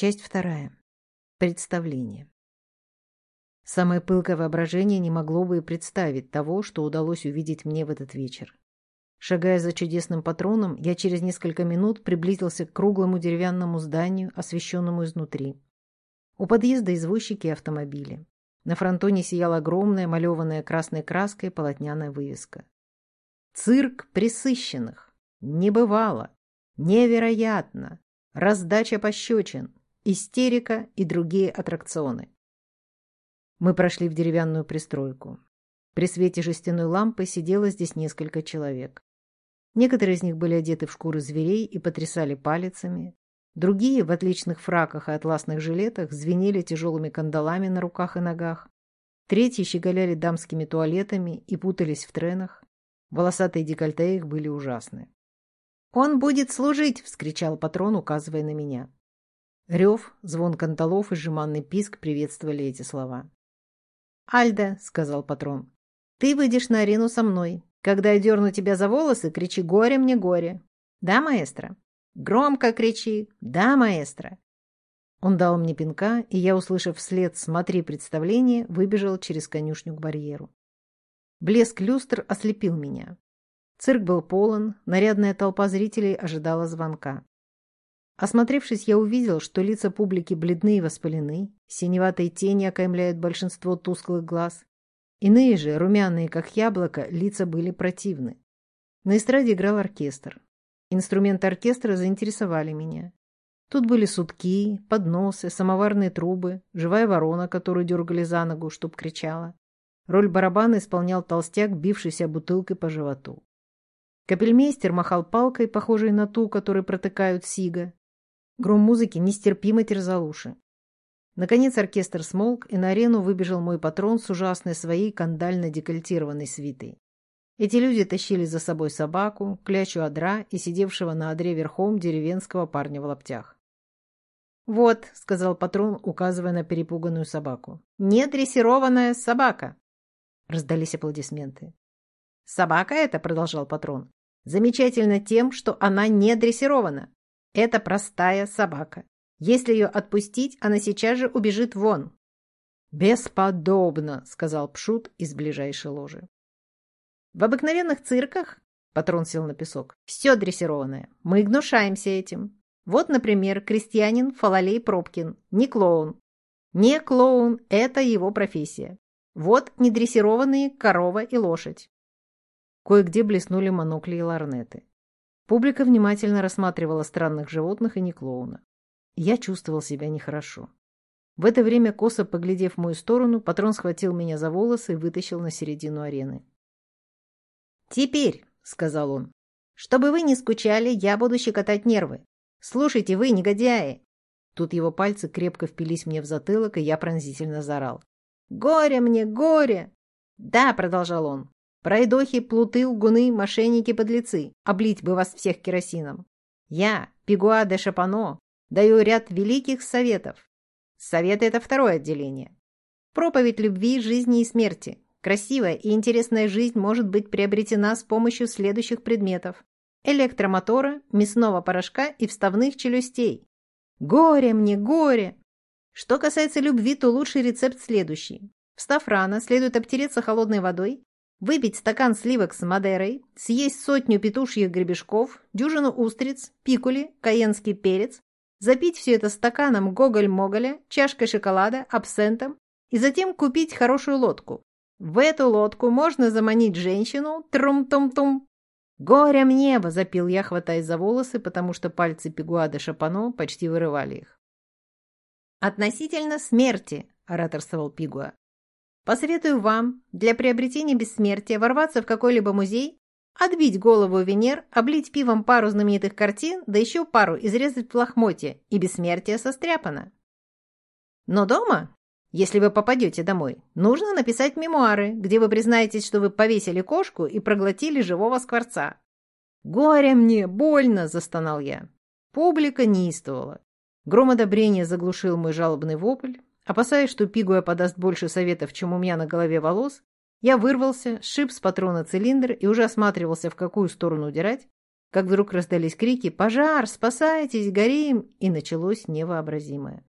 Часть вторая. Представление. Самое пылкое воображение не могло бы и представить того, что удалось увидеть мне в этот вечер. Шагая за чудесным патроном, я через несколько минут приблизился к круглому деревянному зданию, освещенному изнутри. У подъезда извозчики и автомобили. На фронтоне сияла огромная, малеванная красной краской полотняная вывеска. «Цирк присыщенных! Не бывало! Невероятно! Раздача пощечин! Истерика и другие аттракционы!» Мы прошли в деревянную пристройку. При свете жестяной лампы сидело здесь несколько человек. Некоторые из них были одеты в шкуры зверей и потрясали палицами. Другие, в отличных фраках и атласных жилетах, звенели тяжелыми кандалами на руках и ногах. Третьи щеголяли дамскими туалетами и путались в тренах. Волосатые декольте их были ужасны. «Он будет служить!» — вскричал патрон, указывая на меня. Рев, звон кандалов и сжиманный писк приветствовали эти слова. «Альда», — сказал патрон, — «ты выйдешь на арену со мной. Когда я дерну тебя за волосы, кричи «Горе мне, горе!» «Да, маэстро?» «Громко кричи!» «Да, маэстро!» Он дал мне пинка, и я, услышав вслед «Смотри представление», выбежал через конюшню к барьеру. Блеск люстр ослепил меня. Цирк был полон, нарядная толпа зрителей ожидала звонка. Осмотревшись, я увидел, что лица публики бледны и воспалены, синеватые тени окаймляют большинство тусклых глаз, Иные же, румяные как яблоко, лица были противны. На эстраде играл оркестр. Инструменты оркестра заинтересовали меня. Тут были судки, подносы, самоварные трубы, живая ворона, которую дергали за ногу, чтоб кричала. Роль барабана исполнял толстяк, бившийся бутылкой по животу. Капельмейстер махал палкой, похожей на ту, которой протыкают сига. Гром музыки нестерпимо терзал уши. Наконец оркестр смолк, и на арену выбежал мой патрон с ужасной своей кандально декольтированной свитой. Эти люди тащили за собой собаку, клячу адра и сидевшего на адре верхом деревенского парня в лаптях. «Вот», — сказал патрон, указывая на перепуганную собаку, — «недрессированная собака». Раздались аплодисменты. «Собака эта», — продолжал патрон, — «замечательна тем, что она не дрессирована. Это простая собака. Если ее отпустить, она сейчас же убежит вон. «Бесподобно!» — сказал Пшут из ближайшей ложи. «В обыкновенных цирках, — патрон сел на песок, — все дрессированное. Мы гнушаемся этим. Вот, например, крестьянин Фалалей Пробкин, не клоун. Не клоун — это его профессия. Вот недрессированные корова и лошадь. Кое-где блеснули монокли и ларнеты. Публика внимательно рассматривала странных животных и не клоуна. Я чувствовал себя нехорошо. В это время, косо поглядев в мою сторону, патрон схватил меня за волосы и вытащил на середину арены. «Теперь», — сказал он, — «чтобы вы не скучали, я буду щекотать нервы. Слушайте вы, негодяи!» Тут его пальцы крепко впились мне в затылок, и я пронзительно заорал. «Горе мне, горе!» «Да», — продолжал он, — «пройдохи, плуты, лгуны, мошенники, подлецы, облить бы вас всех керосином. Я, Пигуа де Шапано, Даю ряд великих советов. Советы – это второе отделение. Проповедь любви, жизни и смерти. Красивая и интересная жизнь может быть приобретена с помощью следующих предметов. Электромотора, мясного порошка и вставных челюстей. Горе мне, горе! Что касается любви, то лучший рецепт следующий. Встав рано, следует обтереться холодной водой, выпить стакан сливок с мадерой, съесть сотню петушьих гребешков, дюжину устриц, пикули, каенский перец, запить все это стаканом гоголь-моголя, чашкой шоколада, абсентом и затем купить хорошую лодку. В эту лодку можно заманить женщину, трум-тум-тум. «Горе мне!» – запил я, хватаясь за волосы, потому что пальцы Пегуада Шапано почти вырывали их. «Относительно смерти», – ораторствовал Пигуа. «Посоветую вам для приобретения бессмертия ворваться в какой-либо музей Отбить голову Венер, облить пивом пару знаменитых картин, да еще пару изрезать в лохмотье, и бессмертие состряпано. Но дома, если вы попадете домой, нужно написать мемуары, где вы признаетесь, что вы повесили кошку и проглотили живого скворца. «Горе мне, больно!» – застонал я. Публика неистовала. Гром одобрения заглушил мой жалобный вопль. Опасаясь, что Пигуя подаст больше советов, чем у меня на голове волос, я вырвался, шип с патрона цилиндр и уже осматривался, в какую сторону удирать, как вдруг раздались крики «Пожар! Спасайтесь! Горим!» и началось невообразимое.